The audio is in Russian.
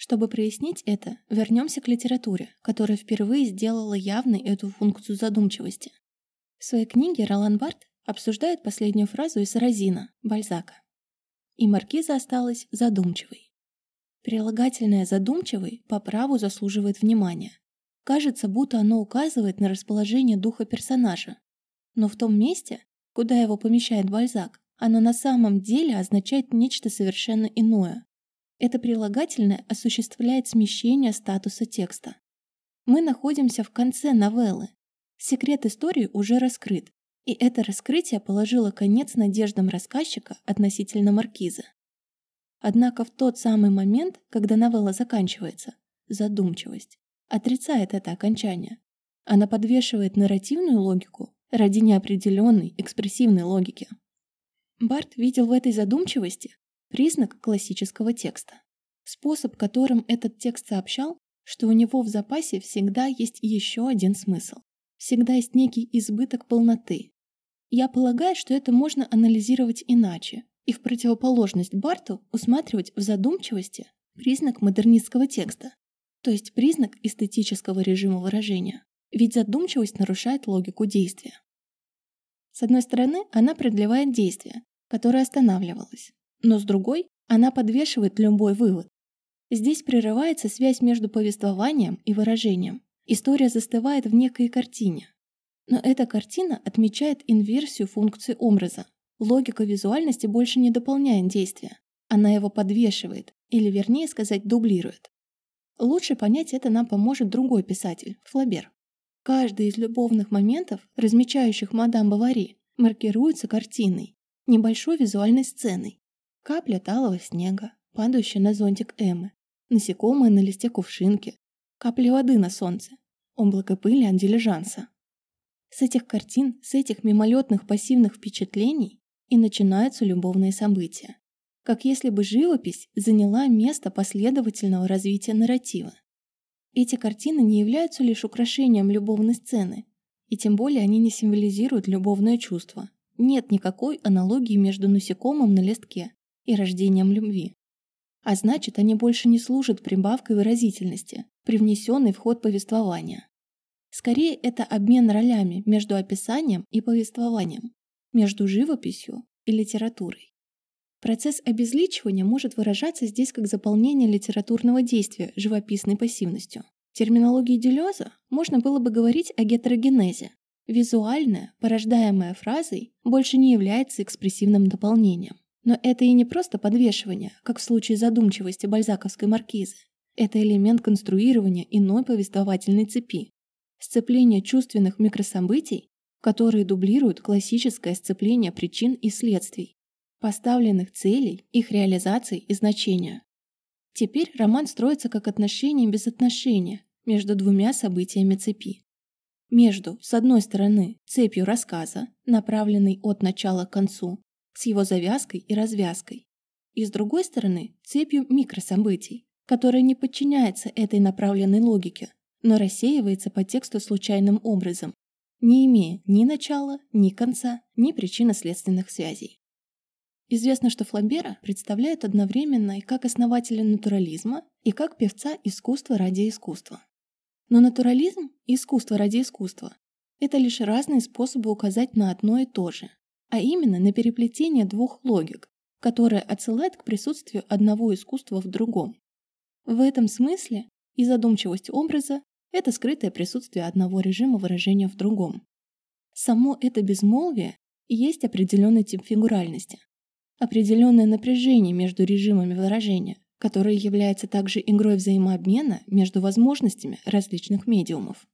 Чтобы прояснить это, вернемся к литературе, которая впервые сделала явной эту функцию задумчивости. В своей книге Ролан Барт обсуждает последнюю фразу из Розина, Бальзака. И маркиза осталась задумчивой. Прилагательное «задумчивый» по праву заслуживает внимания. Кажется, будто оно указывает на расположение духа персонажа. Но в том месте, куда его помещает Бальзак, оно на самом деле означает нечто совершенно иное. Это прилагательное осуществляет смещение статуса текста. Мы находимся в конце новеллы. Секрет истории уже раскрыт, и это раскрытие положило конец надеждам рассказчика относительно маркиза. Однако в тот самый момент, когда новелла заканчивается, задумчивость отрицает это окончание. Она подвешивает нарративную логику ради неопределенной экспрессивной логики. Барт видел в этой задумчивости Признак классического текста. Способ, которым этот текст сообщал, что у него в запасе всегда есть еще один смысл. Всегда есть некий избыток полноты. Я полагаю, что это можно анализировать иначе, и в противоположность Барту усматривать в задумчивости признак модернистского текста, то есть признак эстетического режима выражения. Ведь задумчивость нарушает логику действия. С одной стороны, она продлевает действие, которое останавливалось. Но с другой, она подвешивает любой вывод. Здесь прерывается связь между повествованием и выражением. История застывает в некой картине. Но эта картина отмечает инверсию функции образа. Логика визуальности больше не дополняет действия. Она его подвешивает, или вернее сказать, дублирует. Лучше понять это нам поможет другой писатель, Флабер. Каждый из любовных моментов, размечающих мадам Бавари, маркируется картиной, небольшой визуальной сценой, Капля талого снега, падающая на зонтик Эммы, насекомые на листе кувшинки, капли воды на солнце, облако пыли от дилижанса. С этих картин, с этих мимолетных пассивных впечатлений и начинаются любовные события. Как если бы живопись заняла место последовательного развития нарратива. Эти картины не являются лишь украшением любовной сцены, и тем более они не символизируют любовное чувство. Нет никакой аналогии между насекомым на листке и рождением любви. А значит, они больше не служат прибавкой выразительности, привнесенной в ход повествования. Скорее, это обмен ролями между описанием и повествованием, между живописью и литературой. Процесс обезличивания может выражаться здесь как заполнение литературного действия живописной пассивностью. В терминологии Делеза можно было бы говорить о гетерогенезе. Визуальное, порождаемое фразой, больше не является экспрессивным дополнением. Но это и не просто подвешивание, как в случае задумчивости бальзаковской маркизы. Это элемент конструирования иной повествовательной цепи. Сцепление чувственных микрособытий, которые дублируют классическое сцепление причин и следствий, поставленных целей, их реализации и значения. Теперь роман строится как отношение без отношения между двумя событиями цепи. Между, с одной стороны, цепью рассказа, направленной от начала к концу, с его завязкой и развязкой. И с другой стороны, цепью микрособытий, которая не подчиняется этой направленной логике, но рассеивается по тексту случайным образом, не имея ни начала, ни конца, ни причинно-следственных связей. Известно, что Фламбера представляют одновременно и как основателя натурализма, и как певца искусства ради искусства. Но натурализм и искусство ради искусства – это лишь разные способы указать на одно и то же, а именно на переплетение двух логик, которое отсылает к присутствию одного искусства в другом. В этом смысле и задумчивость образа – это скрытое присутствие одного режима выражения в другом. Само это безмолвие есть определенный тип фигуральности, определенное напряжение между режимами выражения, которое является также игрой взаимообмена между возможностями различных медиумов.